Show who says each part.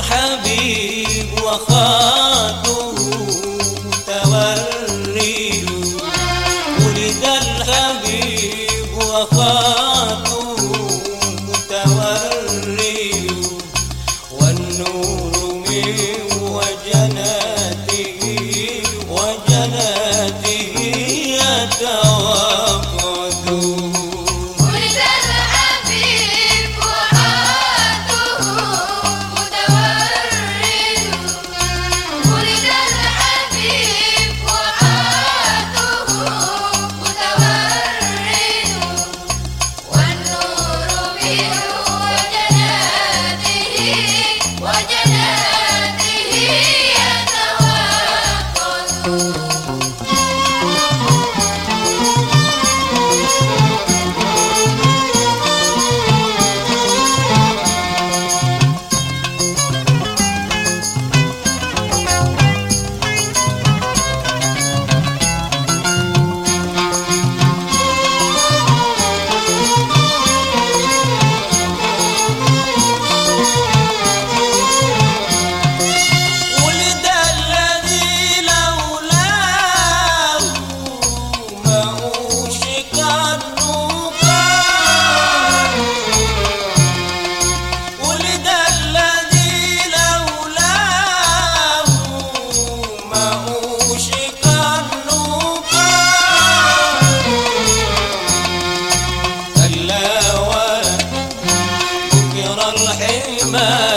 Speaker 1: الحبيب وخاته love.